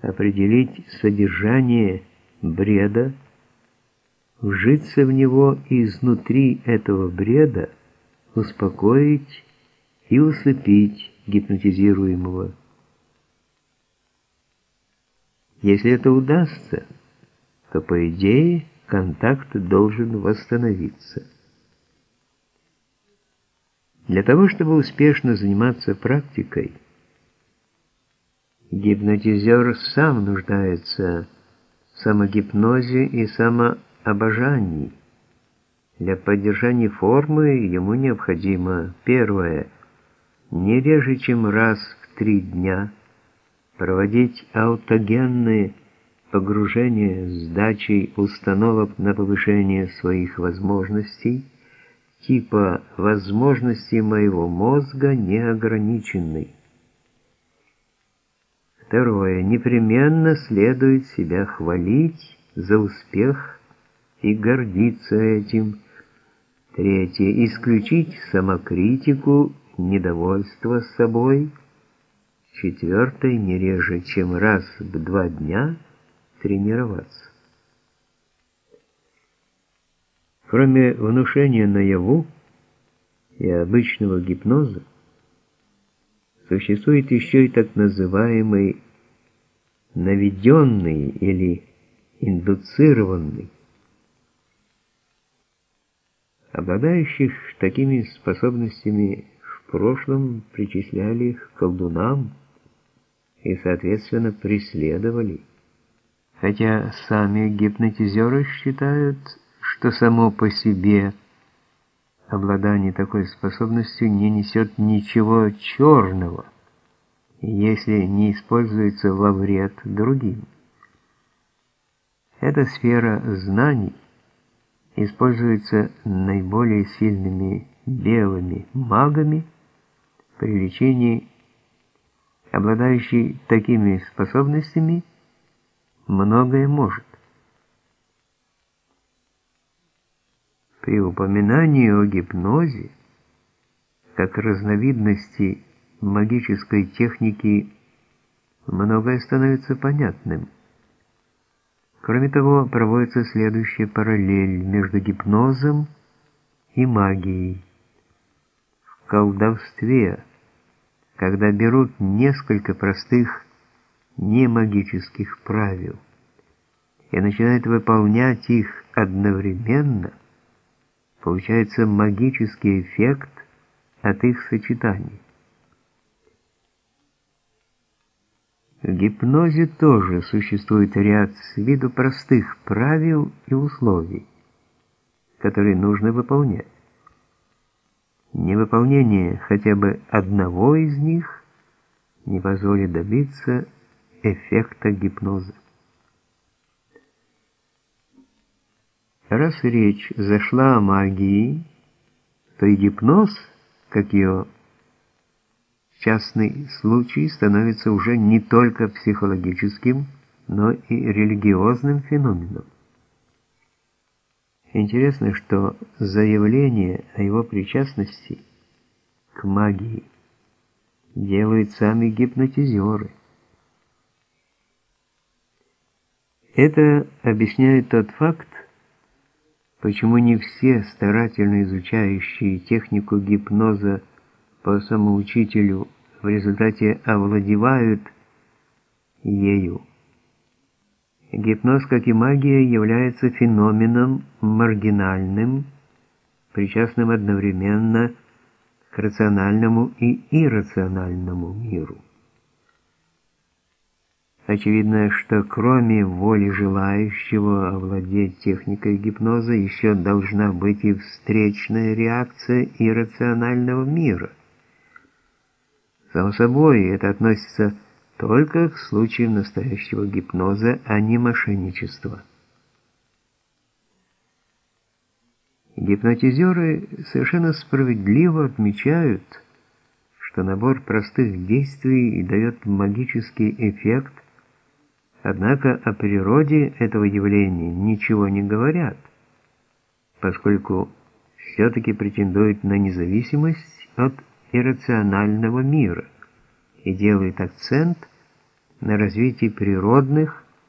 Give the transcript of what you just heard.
определить содержание бреда, вжиться в него изнутри этого бреда успокоить и усыпить гипнотизируемого. Если это удастся, то, по идее, контакт должен восстановиться. Для того, чтобы успешно заниматься практикой, гипнотизер сам нуждается в самогипнозе и самообожании. Для поддержания формы ему необходимо первое – не реже, чем раз в три дня проводить аутогенные погружения с дачей установок на повышение своих возможностей, типа «возможности моего мозга неограниченны». Второе. Непременно следует себя хвалить за успех и гордиться этим. Третье. Исключить самокритику, недовольство собой. Четвертое. Не реже, чем раз в два дня тренироваться. Кроме внушения наяву и обычного гипноза, существует еще и так называемый наведенный или индуцированный. Обладающих такими способностями в прошлом причисляли их колдунам и, соответственно, преследовали. Хотя сами гипнотизеры считают, что само по себе – обладание такой способностью не несет ничего черного, если не используется во вред другим. Эта сфера знаний используется наиболее сильными белыми магами при лечении обладающий такими способностями многое может. При упоминании о гипнозе, как разновидности магической техники, многое становится понятным. Кроме того, проводится следующая параллель между гипнозом и магией. В колдовстве, когда берут несколько простых немагических правил и начинают выполнять их одновременно – получается магический эффект от их сочетаний. В гипнозе тоже существует ряд с виду простых правил и условий, которые нужно выполнять. Невыполнение хотя бы одного из них не позволит добиться эффекта гипноза. Раз речь зашла о магии, то и гипноз, как ее частный случай, становится уже не только психологическим, но и религиозным феноменом. Интересно, что заявление о его причастности к магии делают сами гипнотизеры. Это объясняет тот факт, Почему не все старательно изучающие технику гипноза по самоучителю в результате овладевают ею? Гипноз, как и магия, является феноменом маргинальным, причастным одновременно к рациональному и иррациональному миру. Очевидно, что кроме воли желающего овладеть техникой гипноза, еще должна быть и встречная реакция иррационального мира. Само собой, это относится только к случаям настоящего гипноза, а не мошенничества. Гипнотизеры совершенно справедливо отмечают, что набор простых действий дает магический эффект – Однако о природе этого явления ничего не говорят, поскольку все-таки претендуют на независимость от иррационального мира и делают акцент на развитие природных